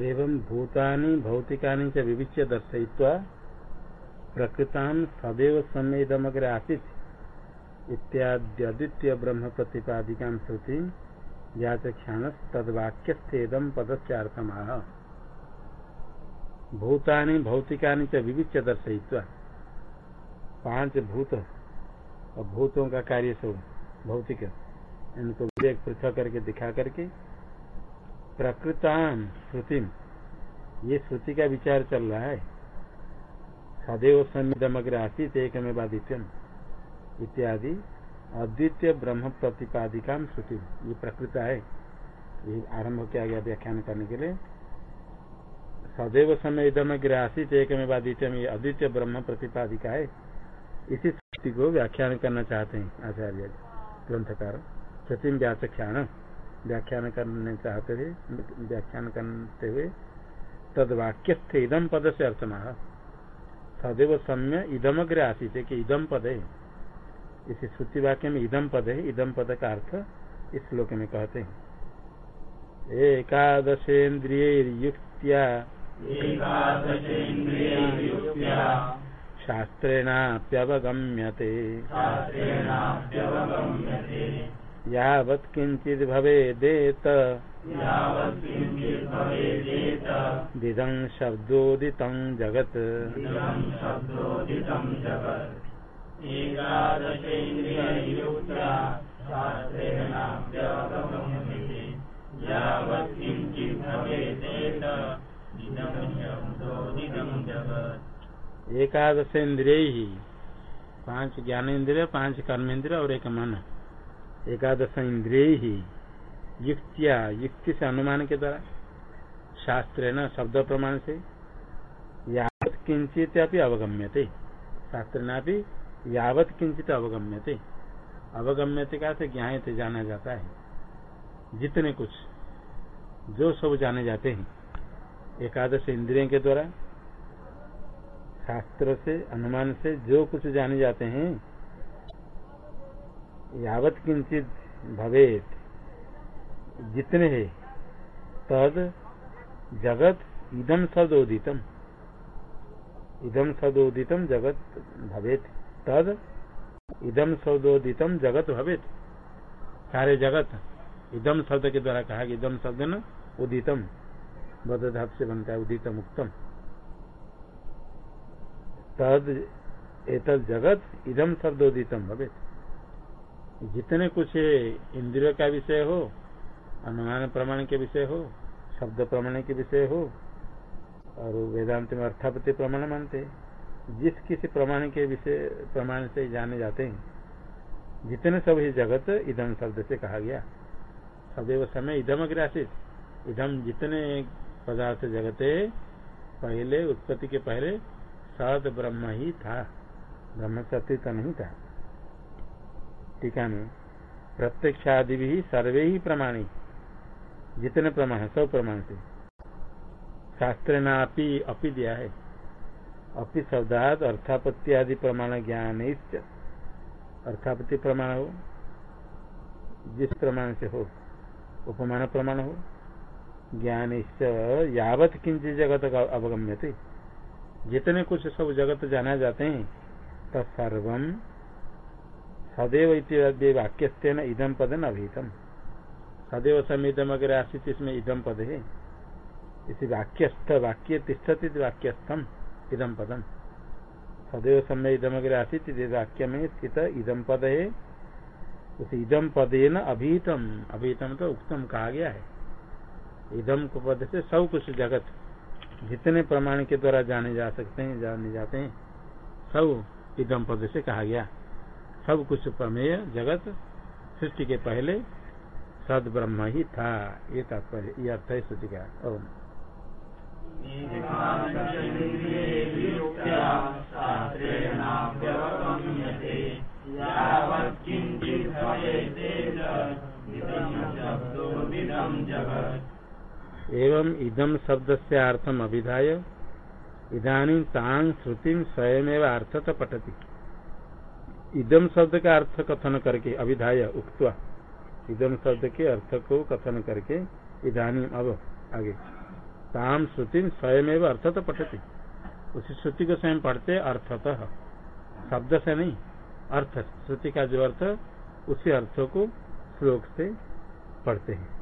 एवं भूतानि भौतिकानि च विविच्य दर्शयित्वा प्रकृतां सदैव सम्मेदमग्र आसीत्। इत्याद्यद्वितीय ब्रह्म प्रतिपादिका श्रुति व्याचक्षाण तद्वाक्यस्थेदम पदस्यार्थमाह। भूतानि भौतिकानि च विविच्य दर्शयित्वा पाँच भूत, और भूतों का कार्य सब भौतिक, इनको विवेक पृथक करके दिखा करके प्रकृतान श्रुति ये श्रुति का विचार चल रहा है। सदैव संदमग्र आसित एक में बाधित्यम इत्यादि अद्वितीय ब्रह्म प्रतिपादिका श्रुति ये प्रकृत है। ये आरंभ किया गया व्याख्यान करने के लिए। सदैव समय इदमग्र आसित एक में बाधित्यम ये अद्वितीय ब्रह्म प्रतिपादिका है। इसी श्रुति को व्याख्यान करना चाहते हैं आचार्य ग्रंथकार श्रुति व्याख्यान व्याख्यान करने चाहते थे व्याख्यान करते हुए तद वाक्य थे इदम पद से अर्थमाह सदैव सम्य इदमग्र आसित है कि इदम पद। है इस श्रुति वाक्य में इदम पद है इदम पद का अर्थ इस श्लोक में कहते हैं। एकादशेन्द्रिय युक्त्या शास्त्रेणाप्यवगम्यते। यावत् किञ्चित् भवेदेत। दिदं शब्दोदितं जगत्। एकादश इंद्रिय ही पाँच ज्ञान इंद्रिय पाँच कर्म इंद्रिय और एक मन। एकादश इंद्रिय ही युक्तिया युक्ति से अनुमान के द्वारा शास्त्र न शब्द प्रमाण से यावत किंचित अवगम्यते। शास्त्र भी यावत किंचित अवगम्यते। अवगम्यते का से ज्ञात जाना जाता है। जितने कुछ, जो सब जाने जाते हैं एकादश इंद्रियों के द्वारा, शास्त्र से, अनुमान से, जो कुछ जाने जाते हैं यावत किंचित भवेत, जितने है, तद जगत इदम सदोदितम। इदम सदोदितम जगत भवेत, तद इदम सदोदितम जगत भवेत। सारे जगत इदम शब्द के द्वारा कहा कि इदम शब्द न उदितम। बदधाप से बनता है, उदितम उत्तम तद एतद जगत इदम शब्दोदितम भवे जितने कुछ इंद्रियों का विषय हो, अनुमान प्रमाण के विषय हो, शब्द प्रमाण के विषय हो, और वेदांत में अर्थापति प्रमाण मानते जिस किसी प्रमाण के विषय, प्रमाण से जाने जाते हैं। जितने सब ही जगत इधम शब्द से कहा गया। सदैव समय इधम अग्रासित। इधम जितने पदार्थ जगत है, पहले उत्पत्ति के पहले सद ब्रह्म ही था। ब्रह्म सत्य नहीं था। टीका में प्रत्यक्षादि भी सर्वे ही प्रमाणी। जितने प्रमाण है, सब प्रमाण से। शास्त्र नापी अपी अपी दिया है। अपि शब्दात अर्थापत्ति आदि प्रमाण ज्ञान अर्थापत्ति प्रमाण हो, जिस प्रमाण से हो उपमान प्रमाण हो ज्ञान यावत किंचित जगत अवगम्य थे जितने कुछ सब जगत जाना जाते हैं, तत्सर्व सदैव वाक्य न इदम पद न अभितम सदैव समिदम अगर आशित इसमें इदम पद। है इसी वाक्यस्थ वाक्य तिष्ठति वाक्यस्थम इदम पदम। सदैव समय इदम अगर आशित वाक्य में स्थित इदम पद। है उस इदम पदे न अभीतम। अभीतम तो उत्तम कहा गया है। इदम को पद से सब कुछ जगत, जितने प्रमाण के द्वारा जाने जा सकते हैं, जाने जाते हैं, सब इदम पद से कहा गया। सब कुछ प्रमेय जगत सृष्टि के पहले सद ब्रह्म ही था। ये तात्पर्य, ये अर्थ है श्रुति का। ओम। एवं इदम शब्द से अर्थम अभिधाय। इधानी तांग श्रुति स्वयं अर्थत पठती। इदम शब्द का अर्थ कथन करके, अभिधाय उक्तवा। इदम शब्द के अर्थ को कथन करके इधानी अब आगे। ताम श्रुति स्वयं अर्थ तो पठती। उसी श्रुति को स्वयं पढ़ते अर्थतः। शब्द से नहीं, अर्थ, श्रुति का जो अर्थ, उसी अर्थ को श्लोक से पढ़ते हैं।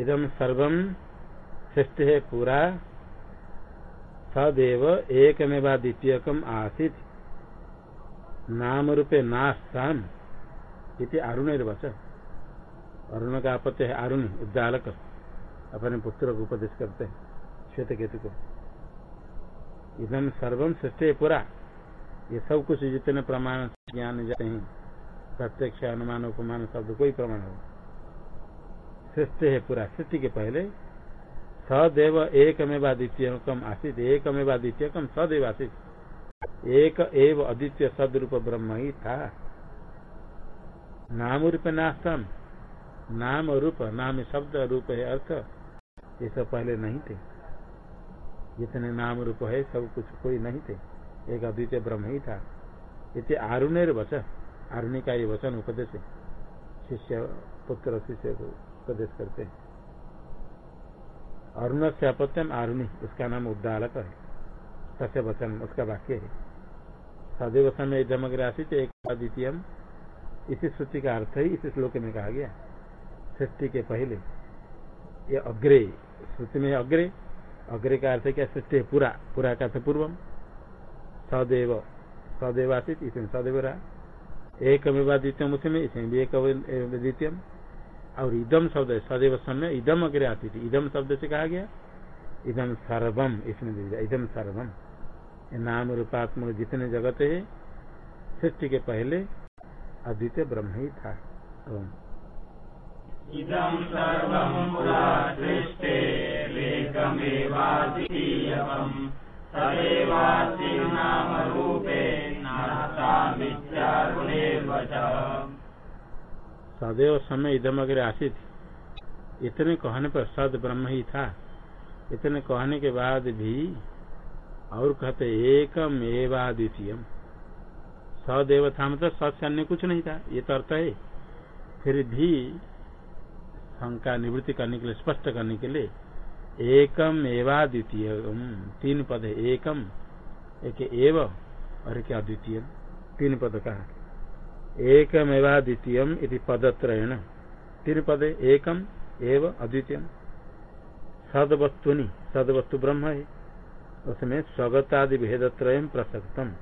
इदम सर्वम श्रेष्ठ है पूरा, सदैव एकमेवा द्वितीयकम आसित। नाम रूपे नास्ताम इति अरुणर्वच। अरुण का आपत्ति है अरुण, उद्दालक। अपने पुत्र को उपदेश करते हैं। श्वेत केतु को। इधम सर्वम श्रेष्ठ पूरा। ये सब कुछ जितने प्रमाण ज्ञान जाते हैं, प्रत्यक्ष अनुमान, उपमान, शब्द, कोई प्रमाण हो। सृष्टि है पूरा। सृष्टि के पहले सदैव एकमेव अद्वितीय कम आसित। एकमेव अद्वितीय कम सदैव आसित। एक एव अद्वितीय सदरूप ब्रह्म ही था। नाम रूप नास्तम नाम रूप, नाम शब्द रूप है अर्थ। ये सब पहले नहीं थे। जितने नाम रूप है, सब कुछ कोई नहीं थे। एक अद्वितीय ब्रह्म ही था। इतने आरुणेर वचन आरुणि का ये वचन उपदेश। शिष्य, पुत्र, शिष्य को उपदेश करते हैं। अरुण से अपत्यम आरुणी, उसका नाम उद्दालक है। सत्य वचन, उसका वाक्य है। सदैव समय जमग्रासित एक द्वितीय इसी श्रुति का अर्थ ही इस श्लोक में कहा गया। सृष्टि के पहले, ये अग्रे, श्रुति में अग्रे। अग्रे का अर्थ क्या? सृष्टि पूरा। पूरा का अर्थ पूर्वम। सदैव सदैव आसित इसमें सदैव रहा। एक द्वितीय उसमें इसमें भी एक द्वितीय और इदम शब्द, सदैव समय इदम अग्रे थी इदम शब्द से कहा गया इदम सर्वम इसमें इदम सर्वम नाम रूपात्मक जितने जगत है, सृष्टि के पहले अद्वितीय ब्रह्म ही था। इदं सदैव समय इधम अगर आसित। इतने कहने पर सद ब्रह्म ही था। इतने कहने के बाद भी और कहते एकम एवा द्वितीय सदैव था मतलब सत्य अन्य कुछ नहीं था। ये तो अर्थ है। फिर भी शंका निवृत्ति करने के लिए, स्पष्ट करने के लिए एकम एवा द्वितीय तीन पद है, एकम, एक एव, और एक अद्वितीय। तीन पद कहा एकम एवा द्वितीय इति पदत्रयण। तीन पद एकम, एव अद्वितीय सदवस्तुनि सदवस्तु ब्रह्म है। उसमें स्वगतादि भेदत्रय प्रसक्तम।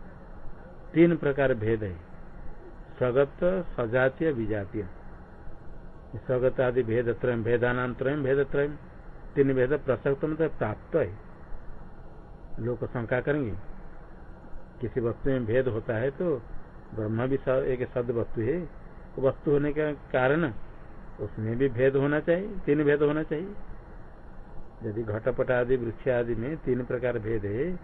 तीन प्रकार भेद है। स्वगत, सजातीय, विजातीय। स्वगत आदि भेद त्रय भेदानांतर भेद त्रय तीन भेद प्रसक्त मतलब प्राप्त है। लोग शंका करेंगे, किसी वस्तु में भेद होता है तो ब्रह्म भी एक सद वस्तु है। वस्तु होने का कारण, उसमें भी भेद होना चाहिए, तीन भेद होना चाहिए। यदि घटपट आदि, वृक्ष आदि में तीन प्रकार भेद है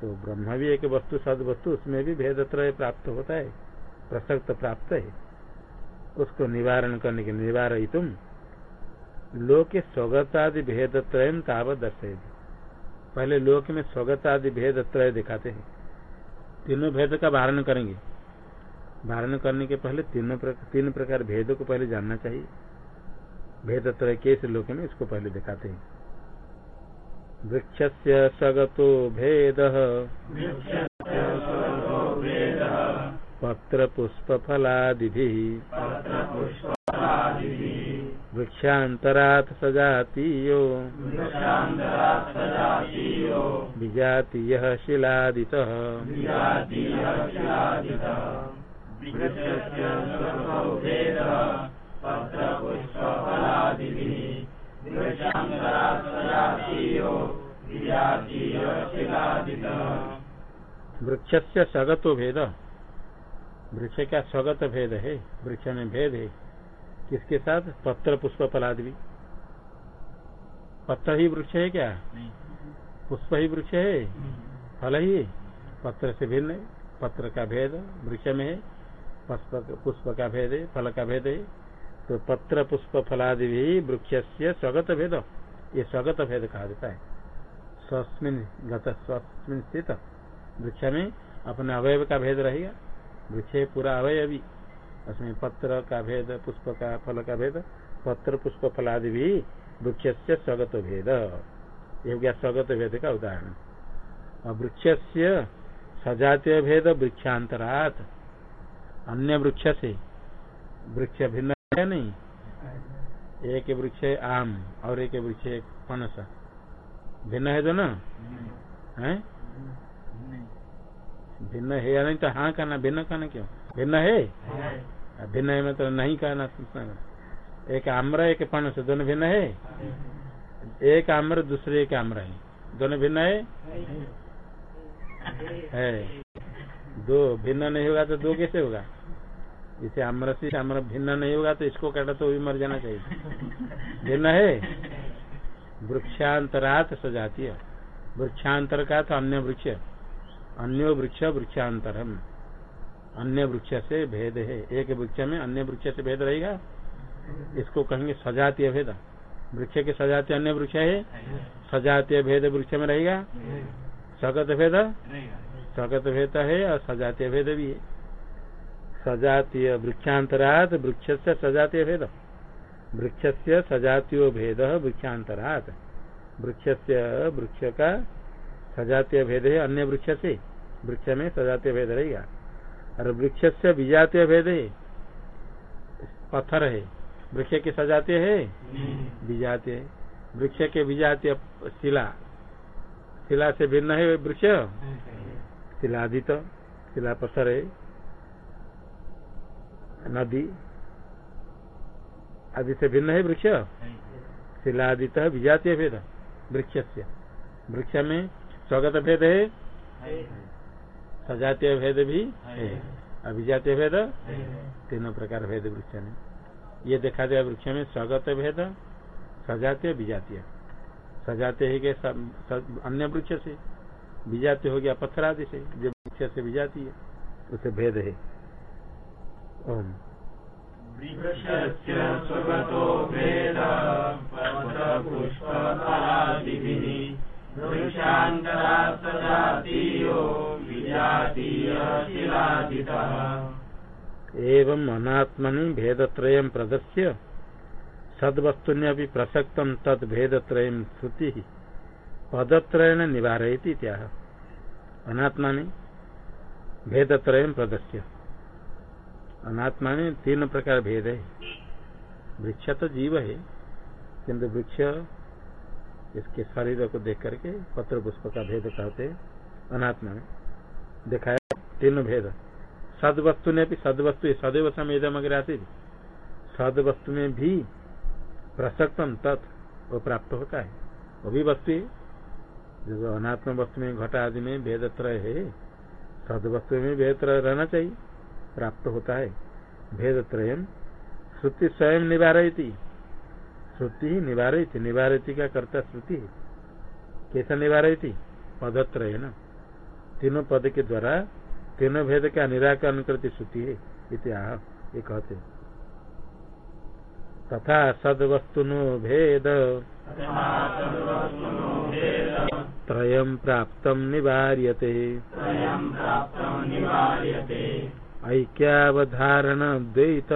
तो ब्रह्म भी एक वस्तु सद वस्तु उसमें भी भेद त्रय प्राप्त होता है, प्रसक्त प्राप्त है। उसको निवारण करने के निवार लोक स्वगतादि भेद त्रय तावत दर्शे पहले लोक में स्वगतादि भेद त्रय दिखाते हैं। तीनों भेद का वारण करेंगे। वारण करने के पहले तीनों प्रकार तीन प्रकार भेदों को पहले जानना चाहिए। भेद त्रय कैसे लोक में इसको पहले दिखाते हैं। वृक्ष से स्वगतो भेद। पत्र पुष्प फलादि वृक्षांतरात सजातीयो। विजातीय शिलादित। वृक्ष से सगतो भेद। वृक्ष का स्वगत भेद है? वृक्ष में भेद है। किसके साथ? पत्र पुष्प फलाद भी पत्र ही वृक्ष है क्या? पुष्प ही वृक्ष है? फल ही? पत्र से भिन्न है। पत्र का भेद वृक्ष में है। पुष्प का भेद है फल का भेद है। तो पत्र पुष्प फलादि भी वृक्ष से स्वगत भेद। ये स्वगत भेद कहा जाता है। स्वस्मिन गत स्वस्मिन स्थित। वृक्ष में अपने अवयव का भेद रहेगा। वृक्ष पूरा अवय भी उसमें पत्र का भेद, पुष्प का फल का भेद, पत्र, पुष्प, फलादि भी वृक्ष से स्वगत भेद। ये हो गया स्वगत भेद का उदाहरण। और वृक्ष से सजातीय भेद वृक्षांतरात, अन्य वृक्ष से। वृक्ष भिन्न है नहीं? एक वृक्ष आम, और एक वृक्ष पनस भिन्न है दोनों है? भिन्न है या नहीं तो हाँ कहना, भिन्न कहना क्यों? भिन्न है। भिन्न है मतलब नहीं कहना एक आम्र, एक पनस दोनों भिन्न है? एक आम्र, दूसरे एक आम्र है। दोनों भिन्न है? है। दो भिन्न नहीं होगा तो दो कैसे होगा? इसे आम्र से आम्र भिन्न नहीं होगा तो इसको काटा तो भी मर जाना चाहिए। भिन्न है? वृक्षांतरात सजातीय। वृक्षांतर का तो अन्य वृक्ष? अन्य वृक्ष वृक्षांतर वृक्षांतरम। अन्य वृक्ष से भेद है। एक वृक्ष में अन्य वृक्ष से भेद रहेगा? इसको कहेंगे सजातीय भेद। वृक्ष के सजातीय अन्य वृक्ष है? सजातीय भेद वृक्ष में रहेगा? स्वगत भेद? स्वगत भेद है और सजातीय भेद भी है। सजातीय वृक्षांतरात वृक्ष से सजातीय भेद। वृक्ष से सजातीय भेद, वृक्षांतरात। वृक्ष से वृक्ष का सजातीय भेद है अन्य वृक्ष से। वृक्ष में सजातीय भेद रहेगा। और वृक्ष से विजातीय भेद। है पत्थर है। वृक्ष के सजातीय है? विजातीय। वृक्ष के विजातीय शिला। शिला से भिन्न है वृक्ष? शिलादित। शिला पत्थर है। नदी। आदि से भिन्न है वृक्ष? शिलादित विजातीय भेद। वृक्ष से वृक्ष में स्वगत भेद है? सजातीय भेद भी है। अभिजातीय भेद तीनों प्रकार भेद वृक्ष में ये देखा दिया वृक्ष में स्वगत भेद सजातीय विजातीय। सजाते है कि अन्य वृक्ष से? विजातीय हो गया पत्थर आदि से। जो वृक्ष से विजाती है उसे भेद है। ओम। एवं अनात्मनि भेदत्रय प्रदर्श्य सद्वस्तुन्य प्रसक्तम तद भेदत्रय श्रुति, पदत्रयण त्याह अनात्मा भेदत्रय प्रदर्श्य अनात्मा तीन प्रकार भेद। है वृक्ष तो जीव है किंतु वृक्ष इसके शरीर को देख करके पत्र पुष्प का भेद कहते हैं। अनात्मा में दिखाया तीन भेद। सद वस्तु ने भी सद वस्तु सदैव समेदम अगर आती सद वस्तु में भी प्रसक्तम तत् वो प्राप्त होता है। वो भी वस्तु है। जो अनात्म वस्तु में घटा आदि में भेद त्रय है सद वस्तु में भेद त्रय रहना चाहिए, प्राप्त होता है। भेद त्रय श्रुति स्वयं निवारती श्रुति ही निवारती निवारती का कर्ता श्रुति है। कैसा निवारती पदत्रय न तीनों पद के द्वारा तीनों भेद का निराकरण करती श्रुति है ये कहते तथा सदवस्तुनो भेद। प्राप्तं निवार्यते। ऐक्यावधारण द्वैत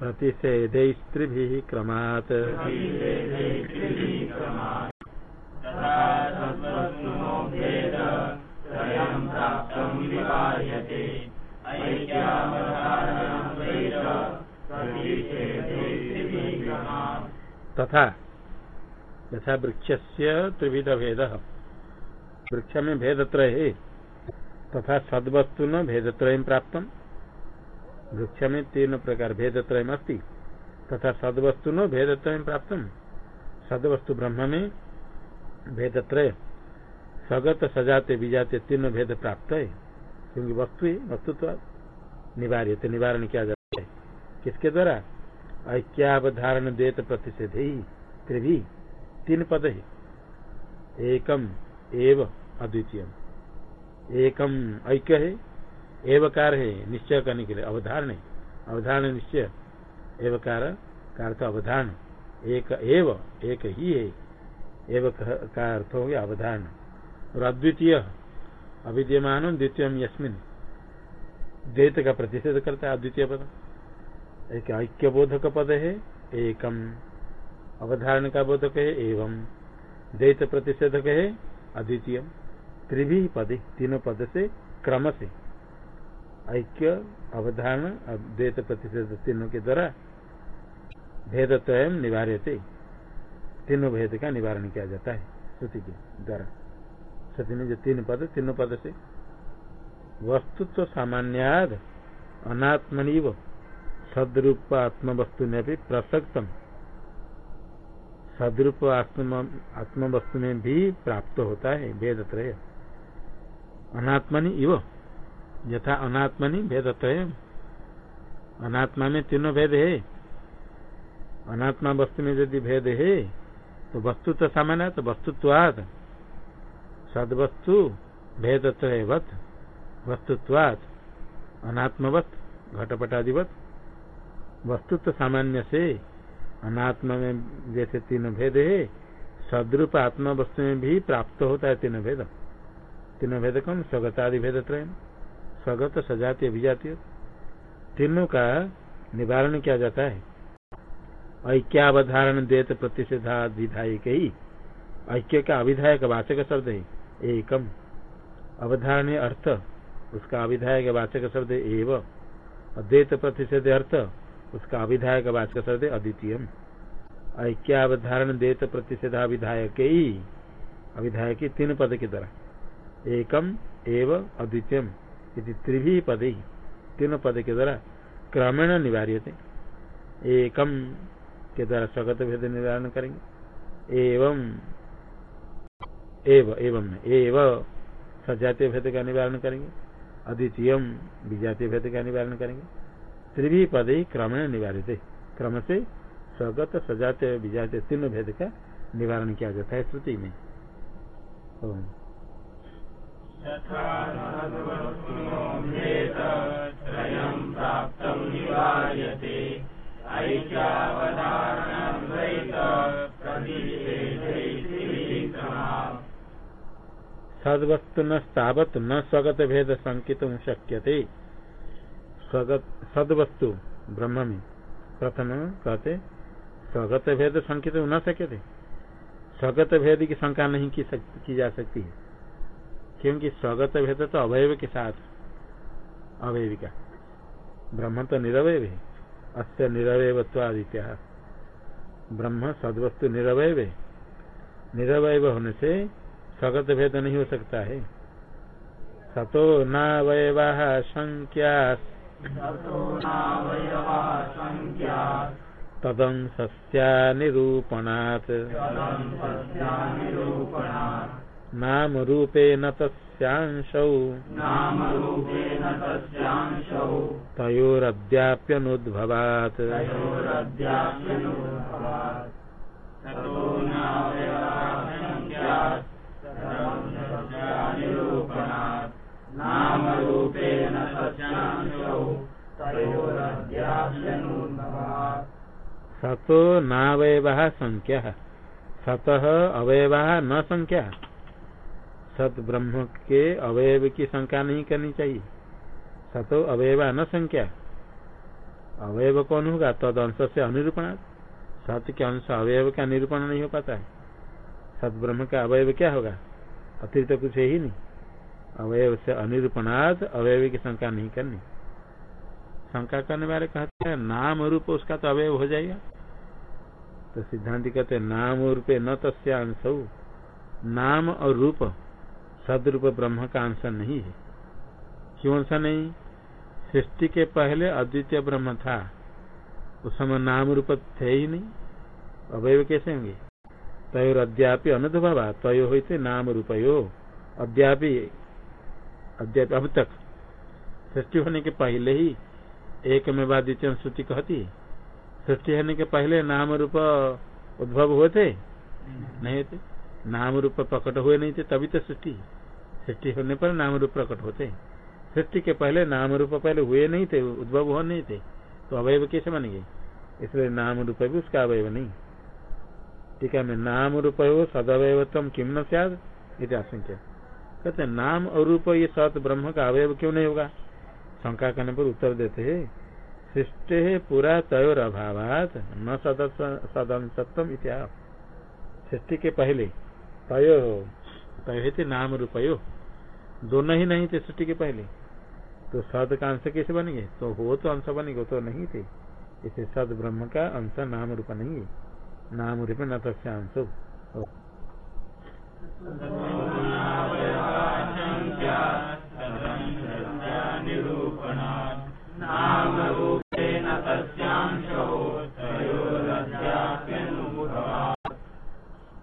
प्रतिषेधैस्त्रिभिः क्रमात्। तथा यथा वृक्ष से त्रिविध भेद वृक्ष में भेद त्रय तथा सदवस्तु न भेद त्रय प्राप्त वृक्ष में तीन प्रकार भेद त्रय अस्ति। तथा सदवस्तु न भेद त्रय प्राप्त सदवस्तु ब्रह्म में भेद त्रय सगत, सजाते, विजाते तीन भेद प्राप्त है। क्योंकि वस्तु वस्तुत्व निवार्य निवारण किया जाता है। किसके द्वारा? ऐक्यावधारण देत प्रतिषेध ही त्रिभी तीन पद। है एकम, एव अद्वितीय एकम, ऐक्य है, एवकार है, निश्चय करने के लिए अवधारण है। अवधारण निश्चय, एवकार का अर्थ अवधारण। एक एव, एक ही है, एव का अर्थ हो गया अवधारण। और अद्वितीय, अविद्यमान द्वितीय यस्मिन। द्वैत का प्रतिषेध करता है अद्वितीय पद। एक ऐक्य बोधक पद है एकम अवधारण का बोधक है एवं द्वैत प्रतिषेधक है अद्वितीय त्रिभी पद तीनों पद से क्रम से ऐक्य, अवधारण द्वैत प्रतिषेध तीनों के द्वारा भेद स्वयं निवार्य तीनों भेद का निवारण किया जाता है, श्रुति के द्वारा। श्रुति में जो तीन पद, तीनों पद से, वस्तुत्व सामान्याद, अनात्मनिव सदरूप आत्म वस्तु ने भी प्रसक्तम। सदरूप आत्म वस्तु में भी प्राप्त होता है भेद त्रय अनात्मनि इव, यथा अनात्मनि भेद त्रय अनात्मा में तीनों भेद है। अनात्मा वस्तु में यदि भेद है तो वस्तु तो सामान्य तो वस्तुत्वाद सद वस्तु भेद त्रयवत वस्तुत्वाद अनात्मवत, घटपटादिवत। वस्तुत्व सामान्य से अनात्मा में जैसे तीन भेद है, सदरूप आत्मा वस्तु में भी प्राप्त होता है तीन भेद। तीन भेद कौन? स्वगतादि भेद त्रय। स्वगत, सजातीय, अभिजातीय। तीनों का निवारण किया जाता है। ऐक्यावधारण देत प्रतिषेधा विधायक ही। ऐक्य का अविधायक वाचक शब्द है, एकम। अवधारण अर्थ, उसका अविधायक वाचक शब्द एव। अद्वैत प्रतिषेध अर्थ उसका अविधायक वाचक शब्द अद्वितीय ऐक्यावधारण देत प्रतिषेधा विधायक अविधायक तीन पद के द्वारा एकम एव अद्वितीय त्रिभी पद। ही तीन पद के द्वारा क्रमेण निवार्य एकम के द्वारा स्वगत भेद निवारण करेंगे। एवं एव एवं एव सजातीय भेद का निवारण करेंगे। अद्वितीय विजातीय भेद का निवारण करेंगे। त्रिभी पद ही क्रमेण निवारित। क्रम से स्वगत सजाते विजाते तीन भेद का निवारण किया जाता है श्रुति में। सदवस्तु न न स्वगत भेद संकित शक्य थे सदवस्तु ब्रह्म में प्रथम कहते स्वगत भेद संकित न सके थे स्वगत भेद की शंका नहीं की, की जा सकती है। क्योंकि स्वगत भेद तो अवयव के साथ अवयवी का ब्रह्म तो निरवय है। अस्य निरवयत्वादित्य ब्रह्म सदवस्तु निरवय है। निरवय होने से स्वगत भेद नहीं हो सकता है। सतो न वयवा संख्या तदंशस्यानिरूपणात् नाम रूपेण तस्यांशौ। तयोरद्याप्यनुद्भवात् नाम रूपेण सतो नावयव संख्या। सतह अवयवा न संख्या। सत ब्रह्म के अवयव की संख्या नहीं करनी चाहिए। सतो अवयवा न संख्या। अवयव कौन होगा? तद अंश से अनिरूपण। सत के अंश अवयव का निरूपण नहीं हो पाता है। सत ब्रह्म का अवयव क्या होगा? अतिरिक्त कुछ है नहीं। अवयव से अनिरूपणाद अवयव की संख्या नहीं करनी। शंका करने वाले कहते हैं, नाम रूप उसका तो अवयव हो जाएगा। तो सिद्धांत कहते हैं, नाम रूपे न तस्यांश नाम और रूप, सदरूप ब्रह्म का अंश नहीं है। क्यों अंश नहीं? सृष्टि के पहले अद्वितीय ब्रह्म था। उस समय नाम रूप थे ही नहीं। अवयव कैसे होंगे? तय अद्यापि अनुद्भवा तय हो नाम रूपयो। अद्यापि अद्यापि अब तक सृष्टि होने के पहले ही एक में बाद द्वितीय श्रुति कहती सृष्टि होने के पहले नाम रूप उद्भव हुए थे? नहीं थे। नाम रूप प्रकट हुए नहीं थे, तभी तो सृष्टि। सृष्टि होने पर नाम रूप प्रकट होते सृष्टि के पहले नाम रूप पहले हुए नहीं थे, उद्भव हो नहीं थे। तो अवयव कैसे बन गए? इसलिए नाम रूप भी उसका अवयव नहीं। ठीक है, मैं नाम रूप हो सदवयवत्म किम न सद आशंका। कहते नाम और रूप ये सत ब्रह्म का अवयव क्यों नहीं होगा? शंका करने पर उत्तर देते है। सृष्टि पूरा तयोर अभाव न सदन सत्यम इतिहास सृष्टि के पहले तय तय थे नाम रूपयो। दोनों ही नहीं थे सृष्टि के पहले। तो सद का अंश कैसे बनेंगे तो हो तो अंश बन गए तो नहीं थे। इसे सद ब्रह्म का अंश नाम रूप नहीं है। नाम रूप न तस्यांश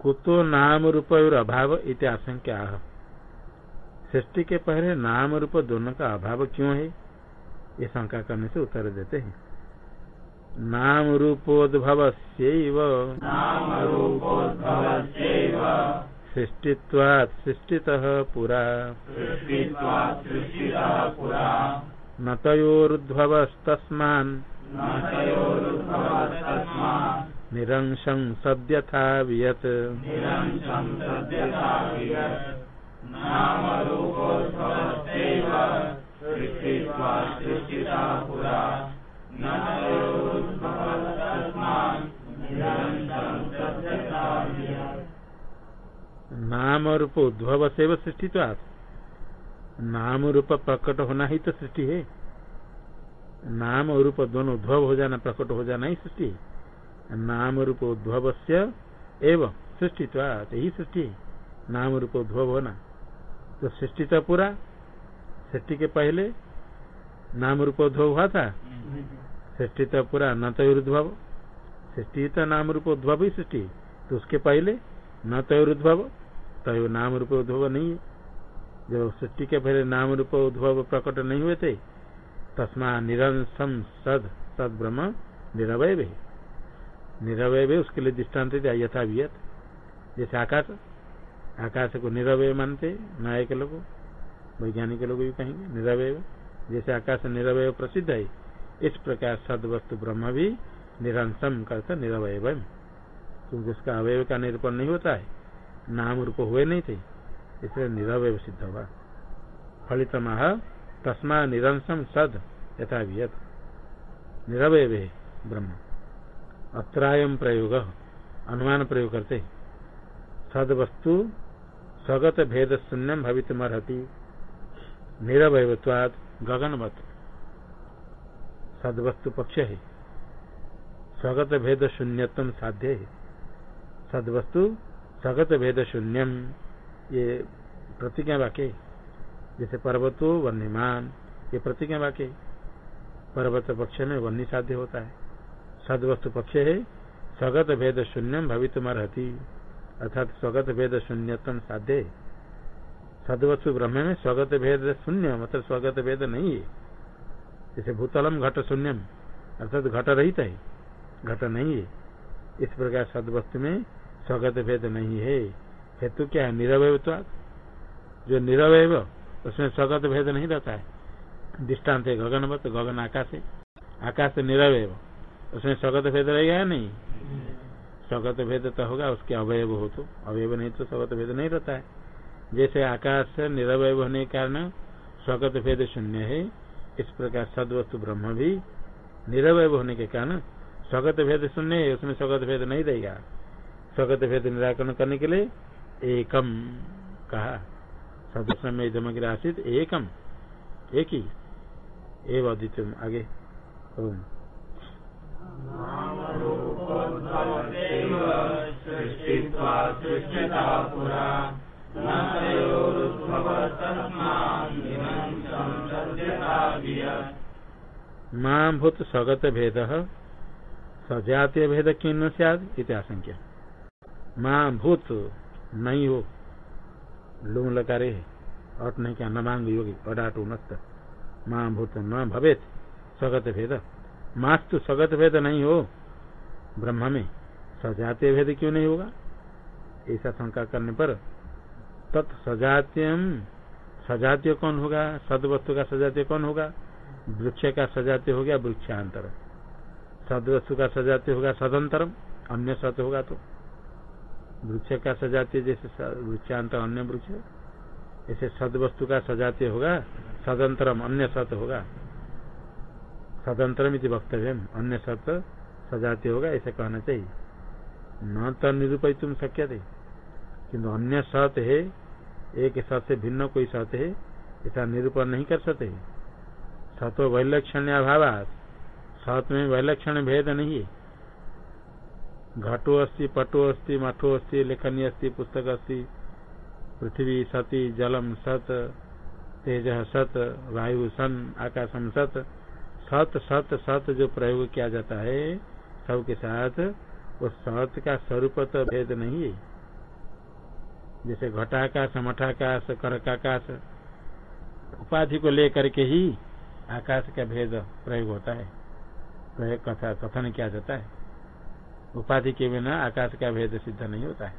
कुतो नाम रूप और अभाव इत आशंका। सृष्टि के पहले नाम रूप दोनों का अभाव क्यों है? ये शंका करने से उत्तर देते हैं। नाम रूपोद्भव सृष्टित्वात् सृष्टितः पुरा। न निरंशं सद्यथा वियत्। नाम रूप उद्भव से सृष्टि तो आप नाम रूप प्रकट होना ही तो सृष्टि है। नाम रूप दोनों उद्भव हो जाना प्रकट हो जाना ही सृष्टि नाम रूप उद्भव से एवं सृष्टि तो यही सृष्टि नाम रूप उद्भव होना तो सृष्टि तो पूरा, सृष्टि के पहले नाम रूप उद्भव हुआ था। सृष्टि तो पूरा, न तो उद्भव सृष्टि तो नाम रूप उद्भव ही। सृष्टि तो उसके पहले, न तो उद्भव तो नाम रूप उद्भव नहीं है। जब सृष्टि के पहले नाम रूप उद्भव प्रकट नहीं हुए थे तस्मा निरंसम सद सद ब्रह्म निरवय निरवय उसके लिए दृष्टांत दिया यथा वियत जैसे आकाश आकाश को निरवय मानते नायक लोग, वैज्ञानिक लोग भी कहेंगे, निरवय। जैसे आकाश निरवय प्रसिद्ध है, इस प्रकार सद वस्तु ब्रह्म भी निरंसम करता निरवय क्योंकि उसका अवयव का निरूपण नहीं होता है, नाम रूप हुए नहीं थे, इसलिए निरवय सिद्ध हुआ। फलित माह तस्मा निरंसम सद यथा वियत निरवय ब्रह्म। अत्रायम प्रयोग, अनुमान प्रयोग करते सद वस्तु स्वगत भेद शून्यम भवित मरहती निरवयत्वाद गगनवत। सदवस्तु पक्ष है। स्वगत भेद शून्यतम साध्य है। सदवस्तु स्वगत भेद शून्यम ये प्रतिज्ञा वाक्य जैसे पर्वतो वन्यमान ये प्रतिज्ञा वाक्य पर्वत पक्ष में वन्य साध्य होता है। सदवस्तु पक्ष है, स्वगत भेद शून्यम मरहती अर्थात स्वगत भेद शून्यतम साध्य सदवस्तु ब्रह्म में स्वगत भेद शून्य मतलब स्वगत भेद नहीं है। जैसे भूतलम घट शून्यम अर्थात घट रहित है, घट नहीं है। इस प्रकार सदवस्तु में स्वगत भेद नहीं है। हेतु क्या है? निरवय जो निरवय उसमें स्वगत भेद नहीं रहता है। दृष्टांत है गगनवत, गगन आकाश है। आकाश निरवय उसमें स्वगत भेद रहेगा या नहीं? स्वगत भेद तो होगा, उसके अवयव हो तो। अवयव नहीं तो स्वगत भेद नहीं रहता है। जैसे आकाश निरवय होने के कारण स्वगत भेद शून्य है, इस प्रकार सदवस्तु ब्रह्म भी निरवय होने के कारण स्वगत भेद शून्य है, उसमें स्वगत भेद नहीं रहेगा। स्वगत भेद निराकरण करने के लिए एकम कहा। सदस्य में आसित एकम। एक ही। एवं आगे। ओम। माँ भूत स्वगत भेद सजातीय भेद किन सद आशंक्य माँ भूत नहीं हो लुंग लकारे अट नहीं क्या न मांग योगी अडाट उन्नत माँ भूत न भवेत स्वगत भेद मास्तु स्वगत भेद नहीं हो, ब्रह्म में सजातीय भेद क्यों नहीं होगा? ऐसा शंका करने पर तत् सजात्यम, सजातीय कौन होगा? सद वस्तु का सजातीय कौन होगा? वृक्ष का सजातीय हो गया वृक्षांतर। सद वस्तु का सजातीय होगा सदंतरम, अन्य सत होगा तो। वृक्ष का सजातीय जैसे वृक्षांतर, अन्य वृक्ष। ऐसे सद वस्तु का सजातीय होगा, सदंतरम, अन्य सत होगा। सदंतरम वक्तव्य अन्य सत सजातीय होगा, ऐसा कहना चाहिए। न तो निरूपय तुम शक्य थे किन्तु अन्य सत है, एक सत से भिन्न कोई सत है, ऐसा निरूपण नहीं कर सकते। सतो वैलक्षण अभाव सत में वैलक्षण भेद नहीं है। घटो अस्ति, पटो अस्ति, मठो अस्ति, लेखनी अस्ति, पुस्तक अस्ति, पृथ्वी सती, जलम सत, तेज सत, वायु सन, आकाशम सत सत सत सत जो प्रयोग किया जाता है, सबके साथ, वो सत का स्वरूप तो भेद नहीं है। जैसे घटाकाश, मठाकाश, करकाकाश, उपाधि को लेकर के ही आकाश का भेद प्रयोग होता है। प्रयोग कथा, कथन किया जाता है। उपाधि के बिना आकाश का भेद सिद्ध नहीं होता है।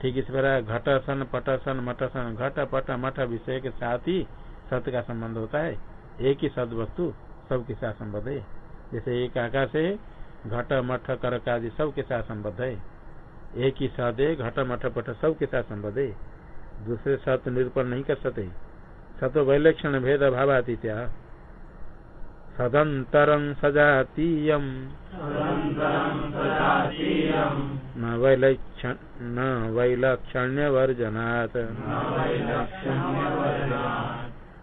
ठीक इस प्रकार घटसन, पटसन, मटसन, घट, पट, मठ विषय के साथ ही सत्य का संबंध होता है। एक ही सद वस्तु सबके साथ संबद्ध है। जैसे एक आकाश है घट मठ करक आदि सबके साथ संबद्ध है। एक ही सद है घट मठ पट सबके साथ संबद्ध है। दूसरे सत्य निरूपण नहीं कर सकते। सतो वैलक्षण भेद अभाव अभावातीत्या सदंतरं सजातीय न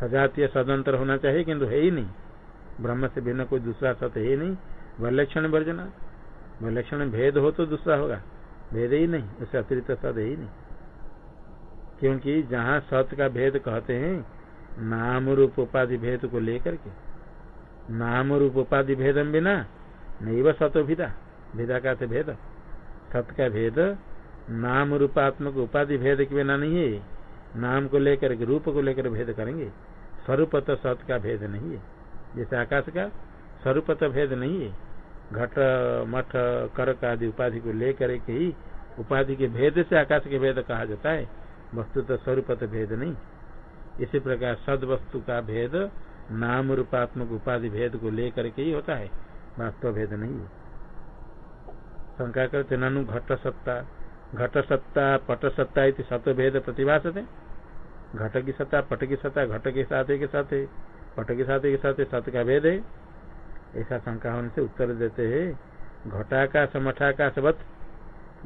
सजातीय सदंतर होना चाहिए, किंतु है ही नहीं। ब्रह्म से भिन्न कोई दूसरा सत है ही नहीं। वैलक्षण वर्जना वैलक्षण भेद हो तो दूसरा होगा। भेद ही नहीं उससे अतिरिक्त सद है ही नहीं। क्योंकि जहाँ सत का भेद कहते हैं, नाम रूप उपाधि भेद को लेकर के। नाम रूप उपाधि भेदम बिना नहीं वह सतो भिदा। भिदा का भेद। सत का भेद नाम रूपात्मक उपाधि भेद के बिना नहीं है। नाम को लेकर के, रूप को लेकर भेद करेंगे। स्वरूप तो सत का भेद नहीं है। जैसे आकाश का स्वरूप तो भेद नहीं है। घट, मठ, करक आदि उपाधि को लेकर के ही उपाधि के भेद से आकाश के भेद कहा जाता है। वस्तु तो स्वरूप तो भेद नहीं। इसी प्रकार सद वस्तु का भेद नाम रूपात्मक उपाधि भेद को लेकर के ही होता है। वास्तव भेद नहीं है। शंका करते ननु घट सत्ता। घट सत्ता, पट सत्ता सत भेद प्रतिभाष घट की सत्ता, पट की सत्ता, घट के साथ के साथ पट के साथ के साथ सत का भेद है। ऐसा शंका होने से उत्तर देते है, घटाकाश, मठाकाश वत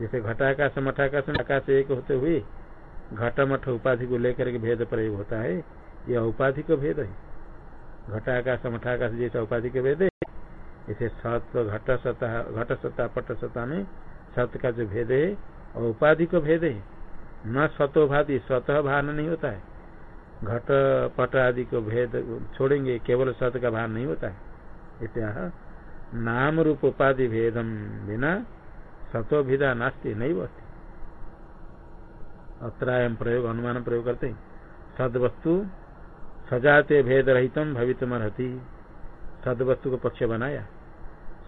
जैसे घटाकाश, मठाकाश, आकाश एक होते हुए घट, मठ, उपाधि को लेकर के भेद प्रयोग होता है। यह उपाधि का भेद है। घटाकाश, मठाकाश जैसा उपाधि के भेद है। इसे सत, घट, सत्ता घट, सत्ता, पट, सत्ता में सत का जो भेद है, और उपाधि को भेद है। न स्वतोभाति स्वतः भान नहीं होता है। घट, पट आदि को भेद छोड़ेंगे, केवल सत्य का भान नहीं होता है। इत्या नाम रूप उपाधि भेदम बिना सतो भिदा नास्ती, नहीं बसती अत्रायम प्रयोग, अनुमान प्रयोग करते सद वस्तु सजाते भेद रहितम भवितम रहती सद वस्तु को पक्ष बनाया।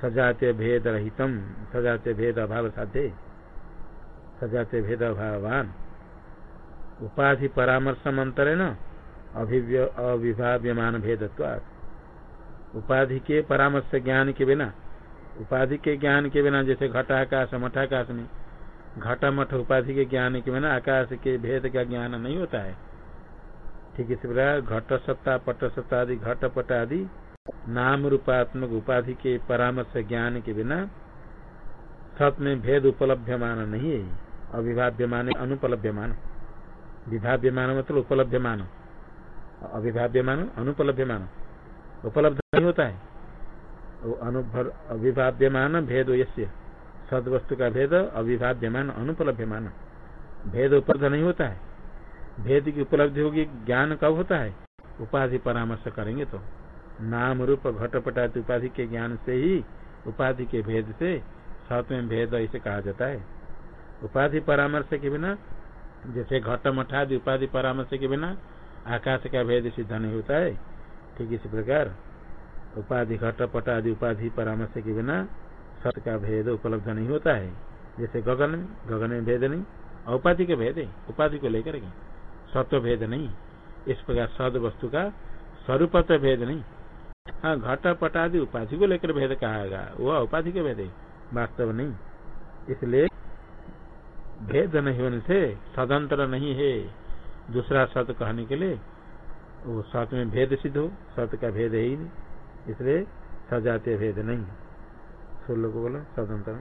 सजाते भेद रहितम, सजाते भेद अभाव साधे सजाते भेद अभावान। उपाधि परामर्शम अंतरे न अविभाव्यमान भेदत्वात्। उपाधि के परामर्श ज्ञान के बिना उपाधि के ज्ञान के बिना जैसे घटाकाश मठाकाश में घटा, मठ उपाधि के ज्ञान के बिना आकाश के भेद का ज्ञान नहीं होता है। ठीक इसी प्रकार घट सत्ता, पट सत्ता आदि, घट, पट आदि नाम रूपात्मक उपाधि के परामर्श ज्ञान के बिना सत में भेद उपलब्ध मान नहीं है। अविभाव्यमान, अनुपलभ्यमान। विभाव्यमान मतलब उपलब्धमान अभिभाव्यमान अनुपलभ्यमान उपलब्ध नहीं होता है। अभिभाव्यमान भेद यश्य सद वस्तु का भेद अभिभाव्यमान अनुपलभ्यमान भेद उपलब्ध नहीं होता है। भेद की उपलब्धि होगी, ज्ञान कब होता है? उपाधि परामर्श करेंगे तो। नाम रूप घटपटात उपाधि के ज्ञान से ही, उपाधि के भेद से सत भेद ऐसे कहा जाता है। उपाधि परामर्श के बिना जैसे घट मठादि उपाधि परामर्श के बिना आकाश का भेद सिद्ध नहीं होता है। ठीक इसी प्रकार, उपाधि घट पटादि उपाधि परामर्श के बिना सत्य का भेद उपलब्ध नहीं होता है। जैसे गगन में गगन में भेद नहीं उपाधि के भेद है उपाधि को लेकर के। सत्व भेद नहीं, इस प्रकार सद वस्तु का स्वरूप भेद नहीं। हाँ घट पटादि उपाधि को लेकर भेद कहा वो उपाधि के भेद है, वास्तव नहीं। इसलिए भेद नहीं होने से सदंतर नहीं है। दूसरा सत कहने के लिए वो सत में भेद सिद्ध हो सत का भेद है ही नहीं। इसलिए सजातीय भेद नहीं। सोलह को बोला सदंत्र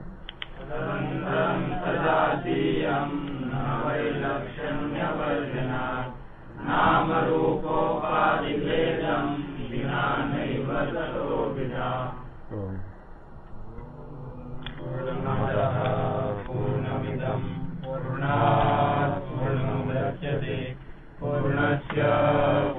Yeah.